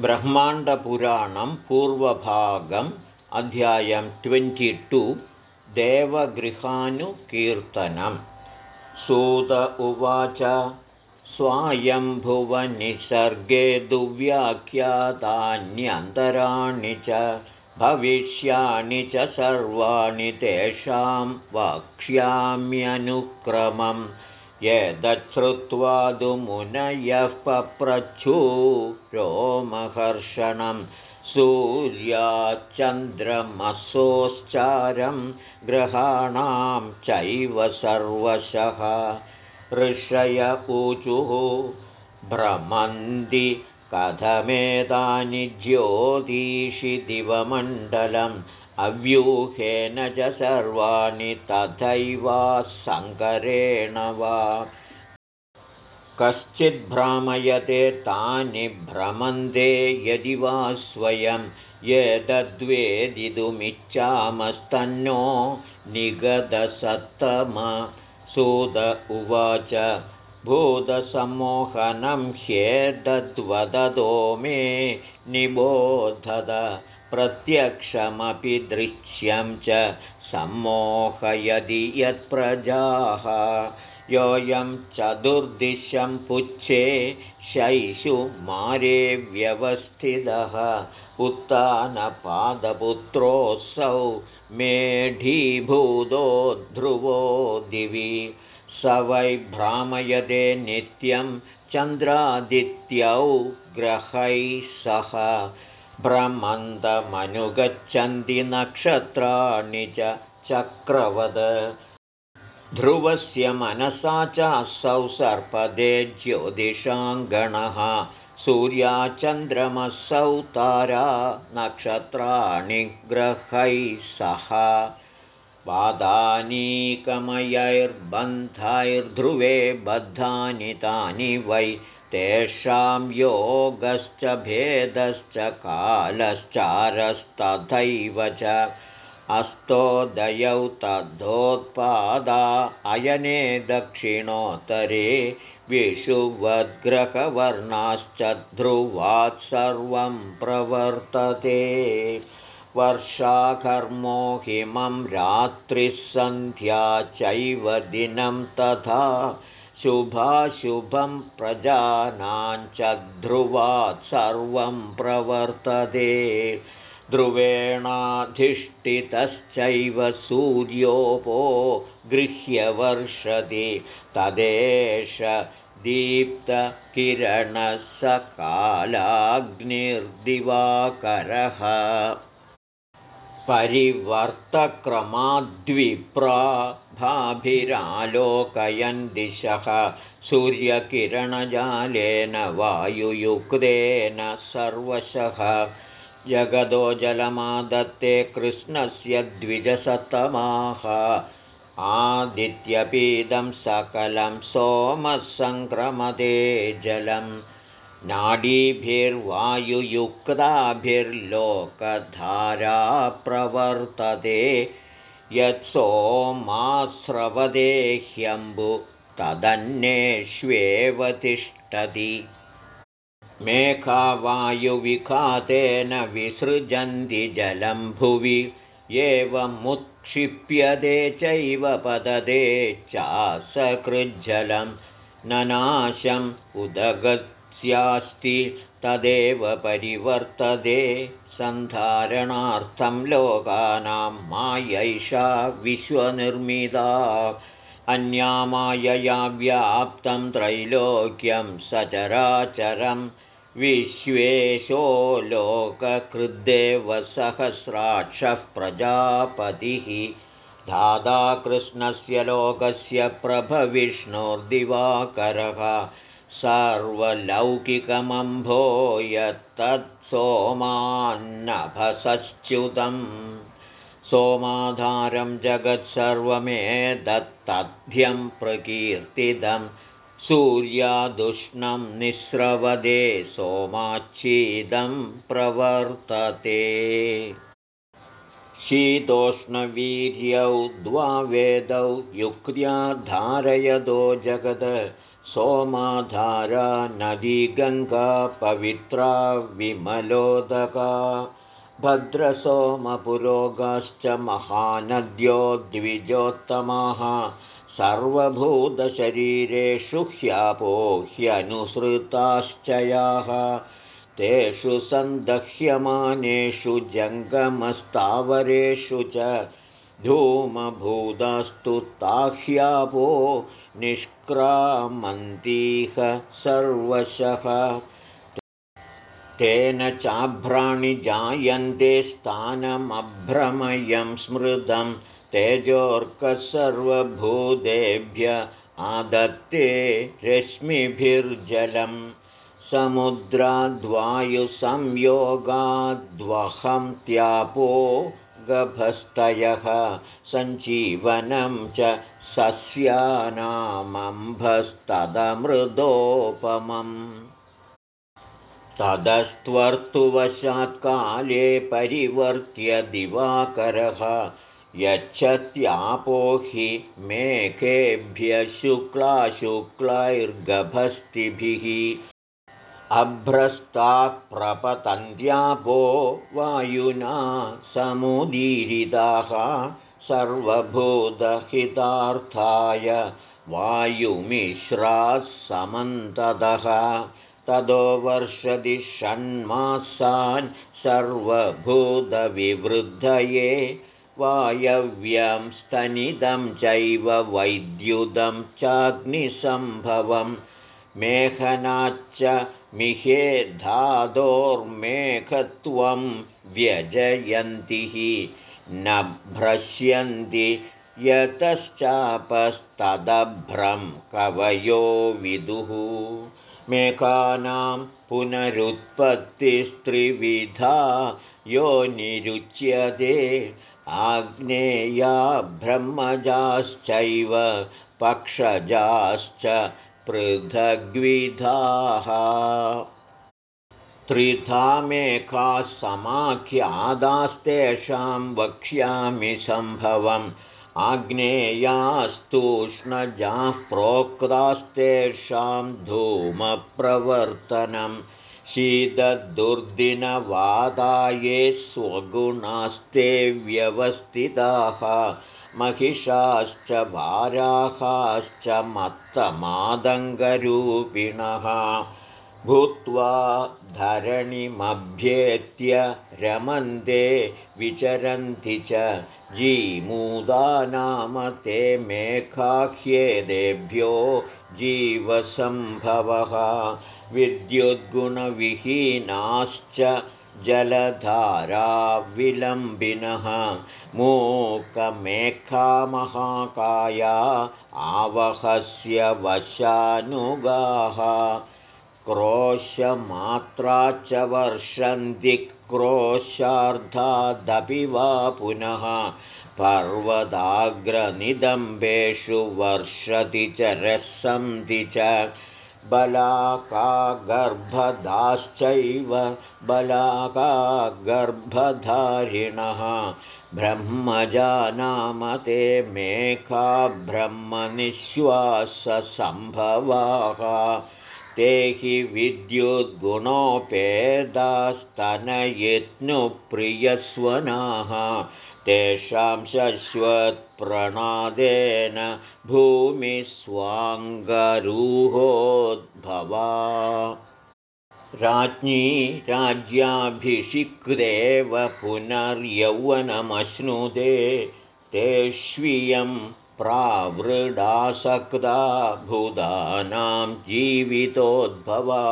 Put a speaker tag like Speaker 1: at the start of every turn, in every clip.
Speaker 1: ब्रह्माण्डपुराणं पूर्वभागम् अध्यायं ट्वेण्टि देवगृहानुकीर्तनं सूत उवाच स्वायम्भुवनिसर्गे दुव्याख्यातान्यन्तराणि च भविष्याणि च सर्वाणि तेषां वक्ष्याम्यनुक्रमम् यदच्छ्रुत्वादुमुनयः पप्रच्छू रोमहर्षणं सूर्याचन्द्रमसोश्चारं ग्रहाणां चैव सर्वशः ऋषय ऊचुः भ्रमन्ति कथमेतानि ज्योतिषि दिवमण्डलम् अव्यूहेन च सर्वाणि तथैवा सङ्करेण वा। कश्चिद्भ्रामयते तानि भ्रमन्ते यदि वा स्वयं एतद्वेदितुमिच्छामस्तन्नो निगदसत्तम। सुद उवाच भूतसम्मोहनं ह्येतद्वदतो मे निबोधद प्रत्यक्षमपि दृश्यं च सम्मोहयदि यत्प्रजाः योऽयं चतुर्दिशं पुच्छे शैषु मारे व्यवस्थितः। उत्तानपादपुत्रोऽसौ मेढीभूतो ध्रुवो दिवि। स वै भ्रामयते नित्यं चन्द्रादित्यौ ग्रहैः सह भ्रमन्दमनुगच्छन्ति नक्षत्राणि च चक्रवद। ध्रुवस्य मनसा चासौ सर्पदे ज्योतिषाङ्गणः। सूर्याचन्द्रमसौ तारा नक्षत्राणि ग्रहैः सह। पादानीकमयैर्बन्धैर्ध्रुवे बद्धानि तानि वै तेषां योगश्च भेदश्च कालश्चारस्तथैव च। अस्तोदयौ तद्धोत्पादा अयने दक्षिणोत्तरे विषुवद्ग्रहवर्णाश्च ध्रुवात् सर्वं प्रवर्तते। वर्षाकर्मोहिमं रात्रिः सन्ध्या चैव दिनं तथा शुभाशुभं प्रजानाञ्च ध्रुवात् सर्वं प्रवर्तते। ध्रुवेणाधिष्ठितश्चैव सूर्योपो गृह्यवर्षति तदेष दीप्तकिरणसकालाग्निर्दिवाकरः। परिवर्तक्रमाद्विप्रा भाभिरालोकयन् दिशः सूर्यकिरणजालेन वायुयुक्तेन सर्वशः। जगदो जलमादत्ते कृष्णस्य द्विजसतमाः आदित्यपीदं सकलं सोमः सङ्क्रमदे जलम् नाडीभिर्वायुयुक्ताभिर्लोकधारा प्रवर्तते यत्सोमास्रवदे ह्यम्बु तदन्येष्वेव तिष्ठति। मेघावायुविखातेन विसृजन्ति जलं भुवि एवमुत्क्षिप्यते चैव पददे चासकृज्जलं। ननाशम् उदगत्स्यास्ति तदेव परिवर्तते। सन्धारणार्थं लोकानां मायैषा विश्वनिर्मिता। अन्यामायया व्याप्तं त्रैलोक्यं सचराचरं विश्वेशो सहस्राक्षः प्रजापतिः। धादा कृष्णस्य लोकस्य प्रभविष्णोर्दिवाकरः सर्वलौकिकमम्भो यत्तत्सोमान्नभसच्युतम् सोमाधारं जगत्सर्वमेतत्तथ्यं प्रकीर्तितं सूर्यादुष्णं निःस्रवदे सोमाच्छीदं प्रवर्तते। शीतोष्णवीर्यौ द्वावेदौ युक्त्या धारयदो जगद सोमाधारा नदी गङ्गा पवित्रा विमलोदका भद्रसोमपुरोगाश्च महानद्यो द्विजोत्तमाः सर्वभूतशरीरेषु ह्यापो ह्यनुसृताश्च याः तेषु सन्दह्यमानेषु जङ्गमस्तावरेषु च धूमभूतास्तु ताह्यापो निष्क्रामन्तीह सर्वशः। तेन चाभ्राणि जायन्ते स्थानमभ्रमयं स्मृतं तेजोर्कः सर्वभूतेभ्य आदत्ते रश्मिभिर्जलम् समुद्राद्वायुसंयोगाद्वहं त्यापो गभस्तयः सञ्जीवनं च सस्यानामम्भस्तदमृदोपमम्। तदस्त्वर्तुवशात्काले परिवर्त्य दिवाकरः यच्छत्यापो हि मेघेभ्यः शुक्लाशुक्लैर्गभस्तिभिः अभ्रस्ताः प्रपतन्त्यापो वायुना समुदीरिताः सर्वभूतहितार्थाय वायुमिश्राः समन्ततः। ततो वर्षति षण्मासान् सर्वभूतविवृद्धये वायव्यं स्तनिदं चैव वैद्युदं चाग्निसम्भवं मेघनाच्च मिहे धातोर्मेघत्वं व्यजयन्तिः न भ्रश्यन्ति यतश्चापस्तदभ्रं कवयो विदुः। मेकानां पुनरुत्पत्तिस्त्रिविधा यो निरुच्यते। आग्नेया ब्रह्मजाश्चैव पक्षजाश्च पृथग्विधाः। त्रिधा मेघाः समाख्यादास्तेषां वक्ष्यामि सम्भवम्। आग्नेयास्तूष्णजाः प्रोक्तास्तेषां धूमप्रवर्तनं शीतदुर्दिनवादाये स्वगुणास्ते व्यवस्थिताः महिषाश्च वाराहाश्च मत्तमादङ्गरूपिणः भूत्वा धरणिमभ्येत्य रमन्ते विचरन्ति च जीमूदा नाम ते मेघाह्येदेभ्यो जीवसम्भवः विद्युद्गुणविहीनाश्च जलधाराविलम्बिनः मूकमेघामहाकाया आवहस्य वशानुगाः। क्रोशमात्रा च वर्षन्ति क्रोशार्धादपि वा पुनः। पर्वताग्रनिदम्बेषु वर्षति च रसन्ति च बलाकागर्भदाश्चैव बलाकागर्भधारिणः। ब्रह्मजानाम ते मेघा ब्रह्मनिःश्वाससम्भवाः। ते हि विद्युद्गुणोपेदास्तनयित्नुप्रियस्वनाः तेषां शश्वत्प्रणादेन भूमिस्वाङ्गरूहोद्भवा। राज्ञी राज्याभिषिक्देव पुनर्यौवनमश्नुदे तेष्वियं प्रावृडासक्ता भूतानां जीवितोद्भवा।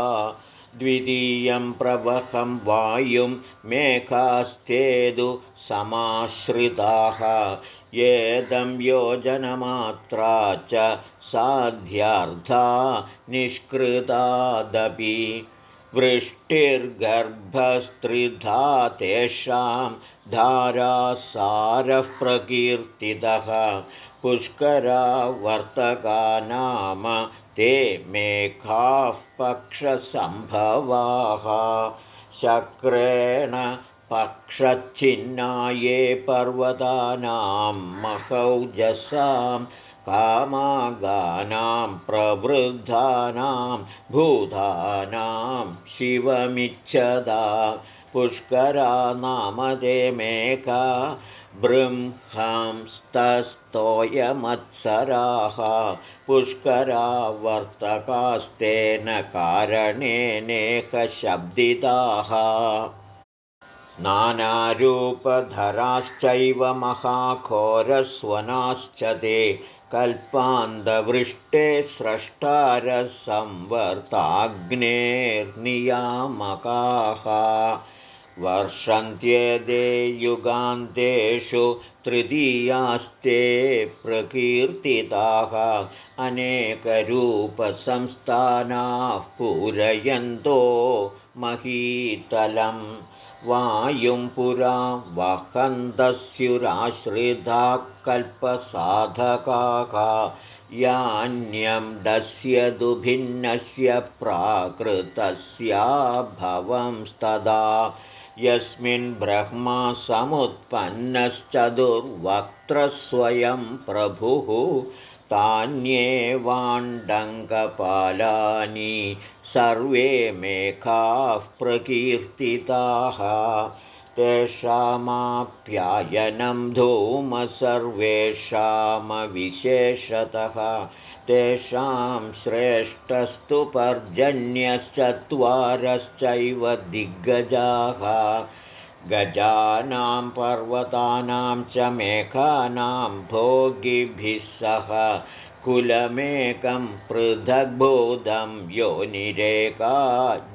Speaker 1: द्वितीयं प्रवहं वायुं मेघास्तेदु समाश्रिताः। येदं योजनमात्रा च साध्यार्था निष्कृतादपि। वृष्टिर्गर्भस्त्रिधा तेषां धारासारः प्रकीर्तितः पुष्करा वर्तका नाम ते मेघाः पक्षसम्भवाः शक्रेण पक्षच्छिन्नाये पर्वतानां महौजसां कामागानां प्रवृद्धानां भूतानां शिवमिच्छदा पुष्करा नामदे मेका बृंहंस्तस्तोयमत्सराः पुष्करा वर्तकास्तेन कारणेनेकशब्दिताः नानारूपधराश्चैव महाघोरस्वनाश्च ते कल्पान्तवृष्टे स्रष्टारसंवर्ताग्नेर्नियामकाः। वर्षन्त्येदे युगान्तेषु तृतीयास्ते प्रकीर्तिताः। अनेकरूपसंस्थानाः पूरयन्तो महीतलम् वायुं पुरा वहन्तस्युराश्रिता कल्पसाधकाः यान्यं दस्यदुभिन्नस्य प्राकृतस्याभवंस्तदा। यस्मिन् ब्रह्मा समुत्पन्नश्चतुर्वक्त्रस्वयं प्रभुः तान्येवाण्डङ्गपालानि सर्वे मेघाः प्रकीर्तिताः। तेषामाप्यायनं धूमसर्वेषामविशेषतः तेषां श्रेष्ठस्तु पर्जन्यश्चत्वारश्चैव दिग्गजाः। गजानां पर्वतानां च मेघानां भोगिभिः सह कुलमेकं पृथग्बोधं योनिरेका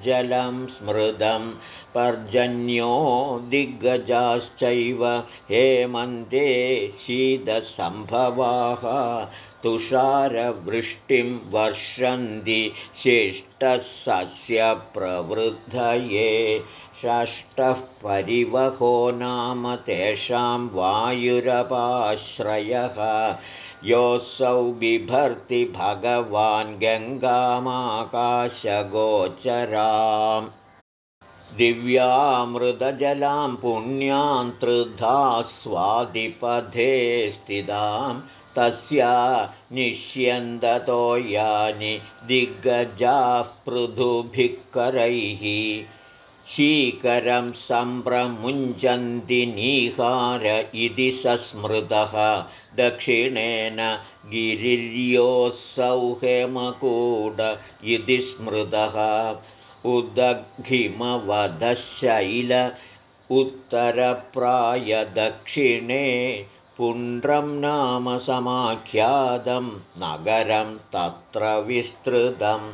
Speaker 1: जलं स्मृदं पर्जन्यो दिग्गजाश्चैव हेमन्ते शीतसम्भवाः तुषारवृष्टिं वर्षन्ति शिष्टः सस्यप्रवृद्धये षष्ठः परिवहो नाम तेषां वायुरपाश्रयः योऽसौ बिभर्ति भगवान् गङ्गामाकाशगोचराम्। दिव्यामृतजलां पुण्यां त्रिधा स्वादिपथे स्थितां तस्या निष्यन्दतो यानि दिग्गजाः पृथुभिक्करैः शीकरं सम्प्रमुञ्चन्ति निहार इति सस्मृतः। दक्षिणेन गिरिर्योऽसौ हेमकूड इति स्मृतः। उदघिमवधशैल उत्तरप्रायदक्षिणे पुण्ड्रं नाम समाख्यातं नगरं तत्र विस्तृतं।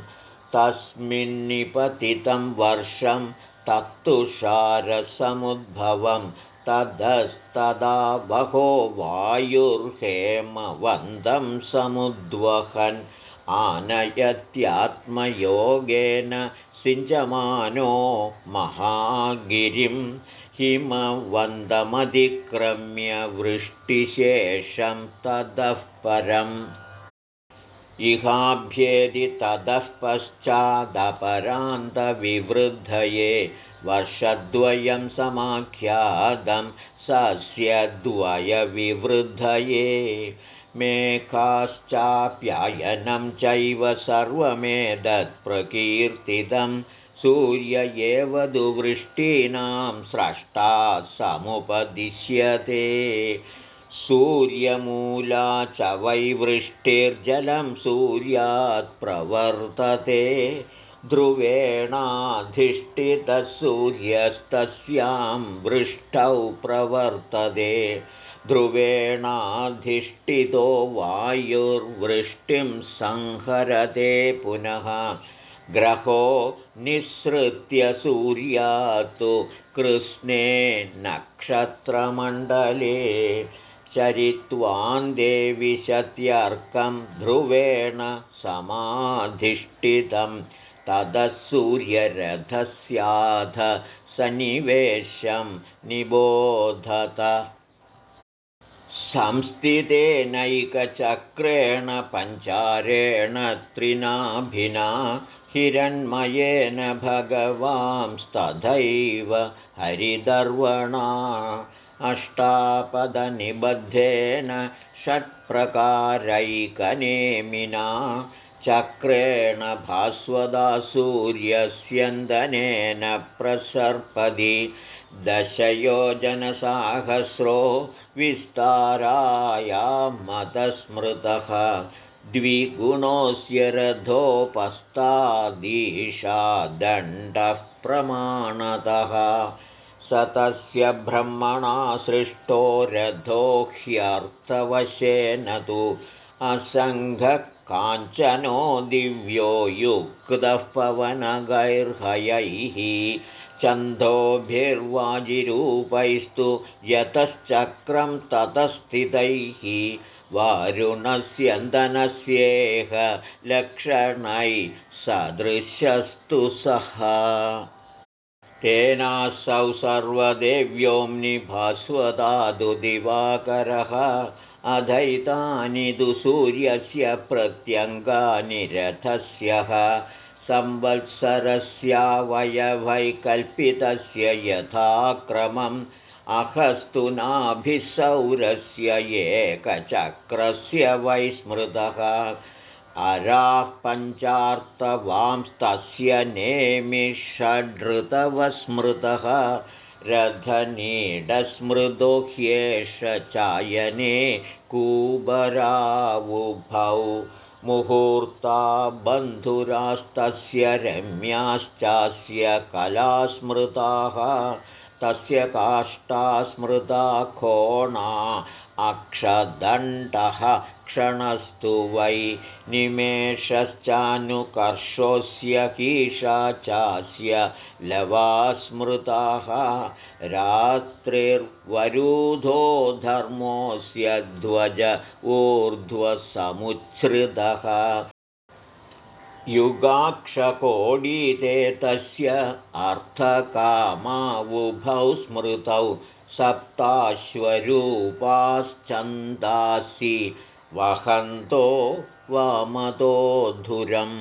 Speaker 1: तस्मिन्निपतितं वर्षं तत्तुषारसमुद्भवं ततस्तदा बहो वायुर्हेमवन्दं समुद्वहन् आनयत्यात्मयोगेन सिञ्चमानो महागिरिं हिमवन्दमधिक्रम्य वृष्टिशेषं ततः परम् इहाभ्येदि ततः पश्चादपरान्तविवृद्धये वर्षद्वयं समाख्यातं सस्यद्वयविवृद्धये मेघाश्चाप्यायनं चैव सर्वमेतत्प्रकीर्तितं सूर्य एव दुवृष्टीनां स्रष्टा समुपदिश्यते सूर्यमूला च वैवृष्टिर्जलं सूर्यात् प्रवर्तते। ध्रुवेणाधिष्ठितसूर्यस्तस्यां वृष्टौ प्रवर्तते। ध्रुवेणाधिष्ठितो वायुर्वृष्टिं संहरते पुनः। ग्रहो निःसृत्य सूर्यातु कृष्णे नक्षत्रमण्डले चरित्वान्दे विशत्यर्कं ध्रुवेण समाधिष्ठितं। ततः सूर्यरथस्याथ सन्निवेशं निबोधत। संस्थितेनैकचक्रेण पञ्चारेण त्रिनाभिना हिरण्मयेन भगवांस्तथैव हरिदर्वणा अष्टापदनिबद्धेन षट्प्रकारैकनेमिना चक्रेण भास्वदा सूर्यस्यन्दनेन प्रसर्पदि दशयोजनसाहस्रो विस्ताराया मतस्मृतः द्विगुणोऽस्य रथोपस्तादीशादण्डः प्रमाणतः स तस्य ब्रह्मणा सृष्टो रथो ह्यर्थवशेन तु असङ्घकाञ्चनो दिव्यो युक्तः पवनगैर्हयैः छन्दोभिर्वाजिरूपैस्तु यतश्चक्रं ततस्थितैः वारुणस्यन्दनस्येह लक्षणैः सदृशस्तु सः तेनासौ सर्वदेव्योऽम्निभास्वदादु दिवाकरः अधैतानि तु सूर्यस्य प्रत्यङ्गानि रथस्यः। संवत्सरस्यावयवैकल्पितस्य यथाक्रमम् अहस्तु नाभिसौरस्य एकचक्रस्य वैस्मृतः अराः पञ्चार्तवांस्तस्य नेमिषडृतवस्मृतः रथनीडस्मृदो ह्येष चायने कूबरावुभौ मुहूर्ता बन्धुरास्तस्य रम्याश्चास्य कलास्मृताः तस्य काष्ठा स्मृता कोणा अक्षदण्डः। क्षणस्तु वै निमेषश्चानुकर्षोऽस्य कीशा चास्य लवा स्मृताः रात्रिर्वरूधो धर्मोऽस्य ध्वज ऊर्ध्वसमुच्छ्रितः। युगाक्षकोडीते तस्य अर्थकामावुभौ स्मृतौ सप्ताश्वरूपाश्चन्दासि वहन्तो वामतोऽधुरम्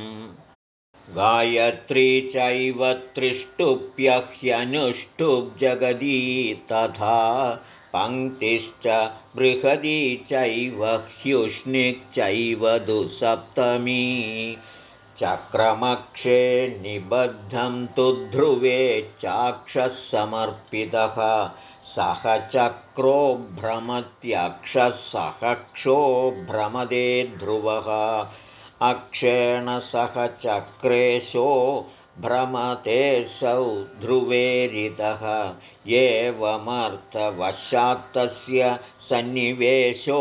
Speaker 1: गायत्री चैव त्रिष्टुप्यह्यनुष्टुप्जगदी तथा पङ्क्तिश्च बृहदी चैव ह्युष्णिक्चैव दुःसप्तमी। चक्रमक्षे निबद्धं तु ध्रुवे चाक्षः समर्पितः सह चक्रो भ्रमत्यक्षः सहक्षो भ्रमदे ध्रुवः। अक्षेण सह चक्रेशो भ्रमतेऽसौ ध्रुवेरितः। एवमर्थवशात्तस्य सन्निवेशो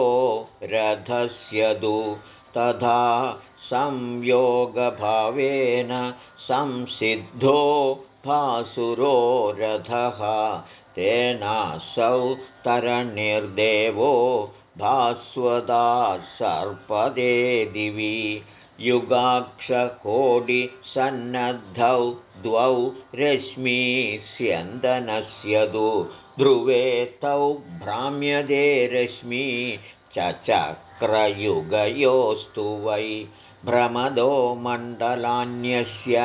Speaker 1: रथस्य दु। तथा संयोगभावेन संसिद्धो भासुरो रथः तेनासौ तरनिर्देवो भास्वदा सर्पदे दिवि। युगाक्षकोडिसन्नद्धौ द्वौ रश्मीस्यन्दनस्य दु ध्रुवे तौ भ्राम्यदे रश्मी। चक्रयुगयोस्तु वै भ्रमदो मण्डलान्यस्य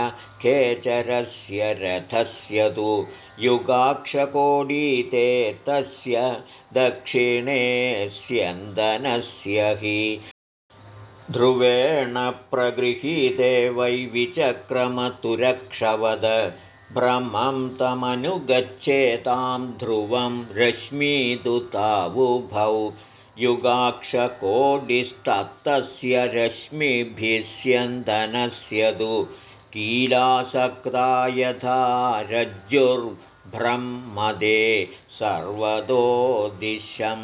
Speaker 1: खेचरस्य रथस्य तु युगाक्षकोडीते तस्य दक्षिणे स्यन्दनस्य हि ध्रुवेण प्रगृहीते वै विचक्रमतुरक्षवद भ्रमं तमनुगच्छेतां ध्रुवं रश्मीदुतावुभौ युगाक्षकोडिस्तत्तस्य रश्मिभिस्यन्दनस्य तु कीलासक्ता यथा रज्जुर्ब्रह्मदे सर्वतो दिशं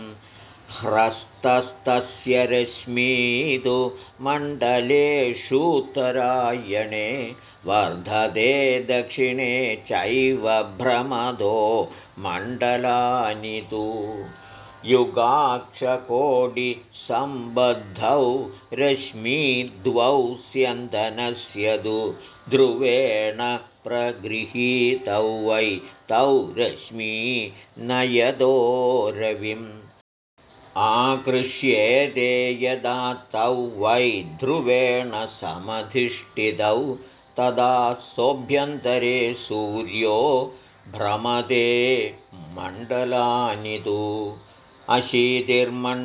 Speaker 1: ह्रस्तस्तस्य रश्मीतु मण्डलेषूत्तरायणे वर्धते दक्षिणे चैव भ्रमदो मण्डलानि तु युगाक्षकोडिसम्बद्धौ रश्मीद्वौ स्यन्दनस्य दु ध्रुवेण प्रगृहीतौ वै तौ रश्मी नयदो रविम्। आकृष्येते यदा तौ वै ध्रुवेण समधिष्ठितौ तदा सोऽभ्यन्तरे सूर्यो भ्रमदे मण्डलानि तु अशीतिर्मण्डलशतं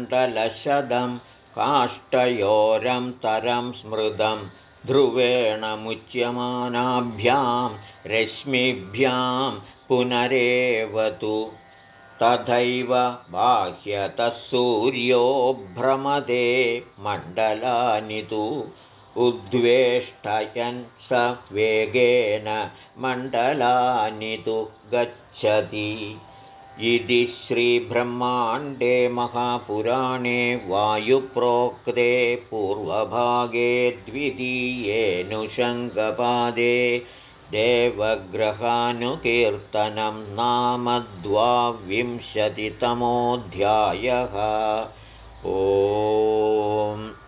Speaker 1: काष्ठयोरं तरं स्मृतं ध्रुवेण मुच्यमानाभ्यां रश्मिभ्यां पुनरेव तु तथैव बाह्यतः सूर्यो भ्रमदे मण्डलानि तु उद्वेष्टयन् स वेगेन मण्डलानि तु गच्छति इति श्रीब्रह्माण्डे महापुराणे वायुप्रोक्ते पूर्वभागे द्वितीयेऽनुषङ्गपादे देवग्रहानुकीर्तनं नाम द्वाविंशतितमोऽध्यायः। ओ